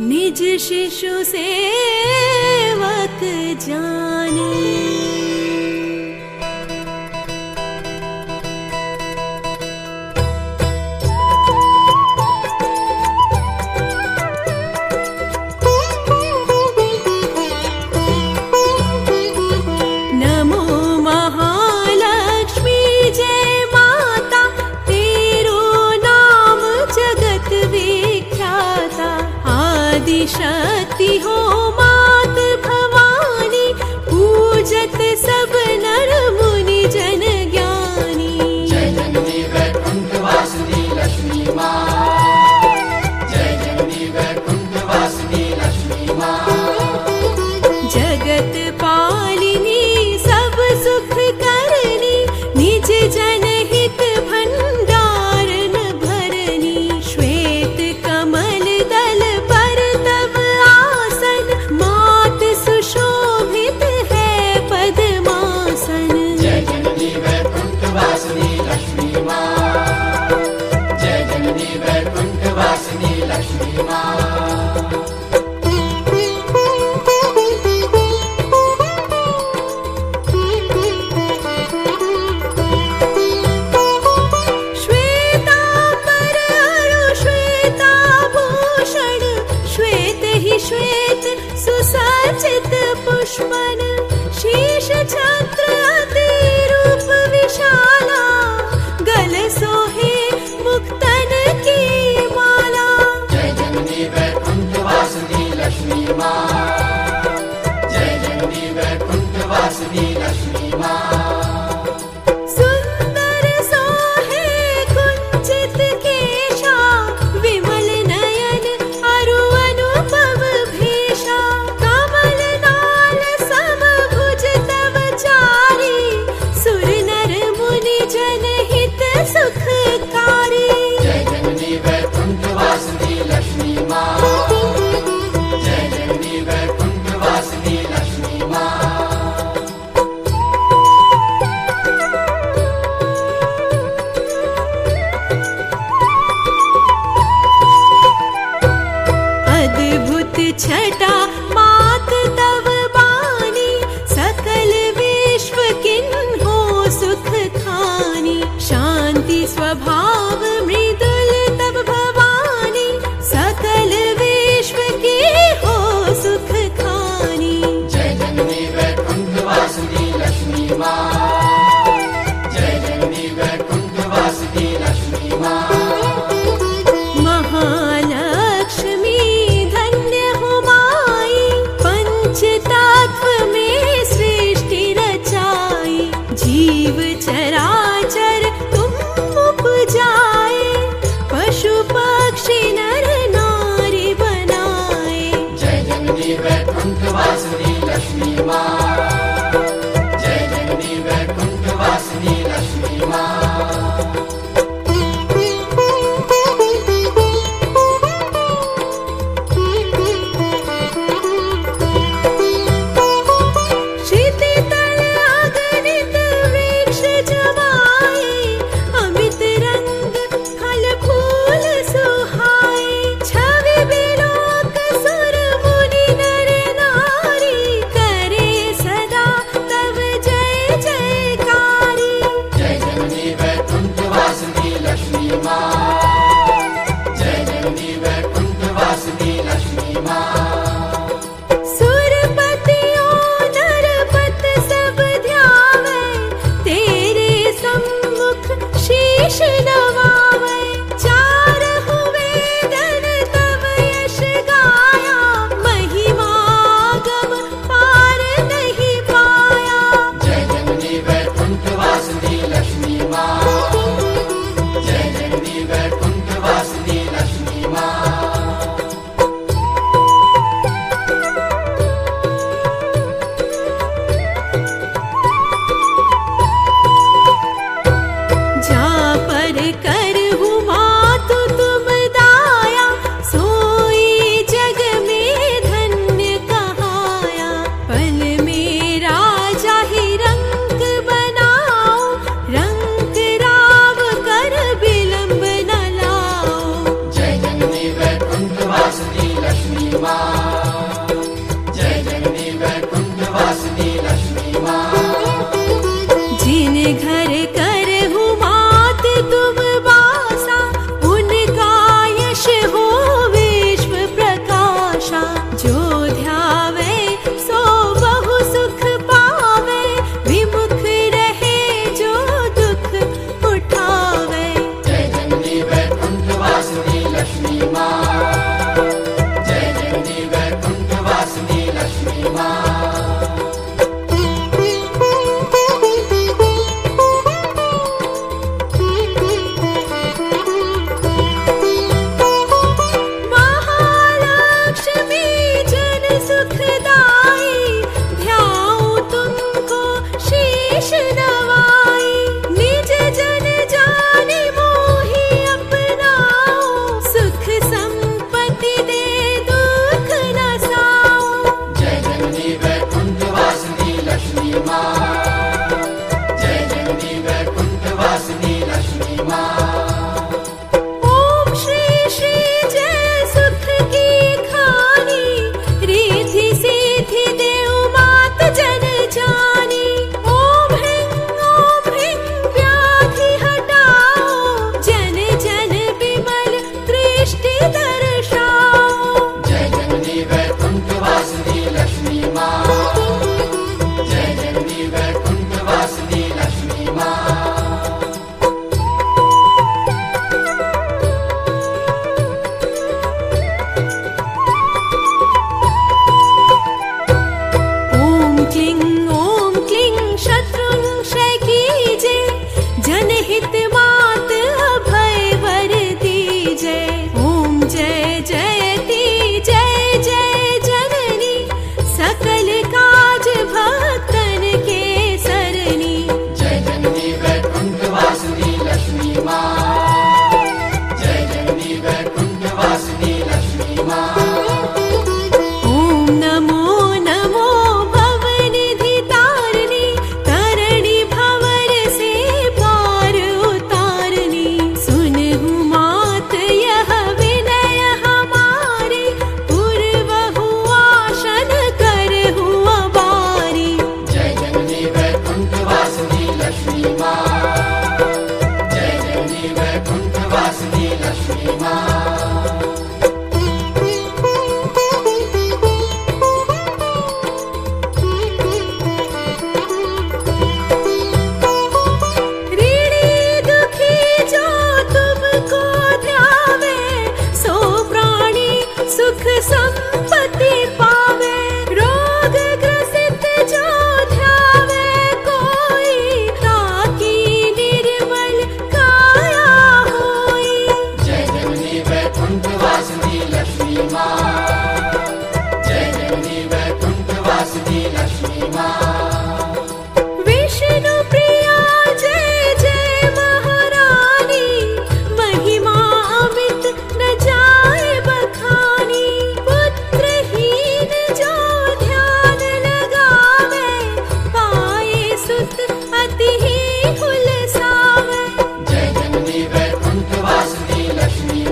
निज शिशु सेवक वी düşmanı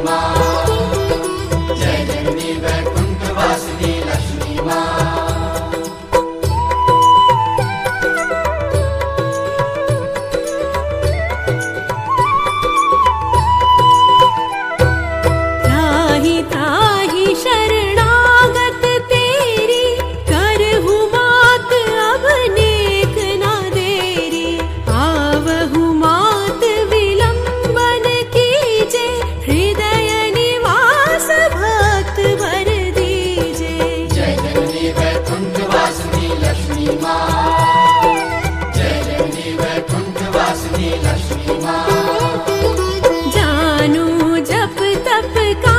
Roma. கனவு கா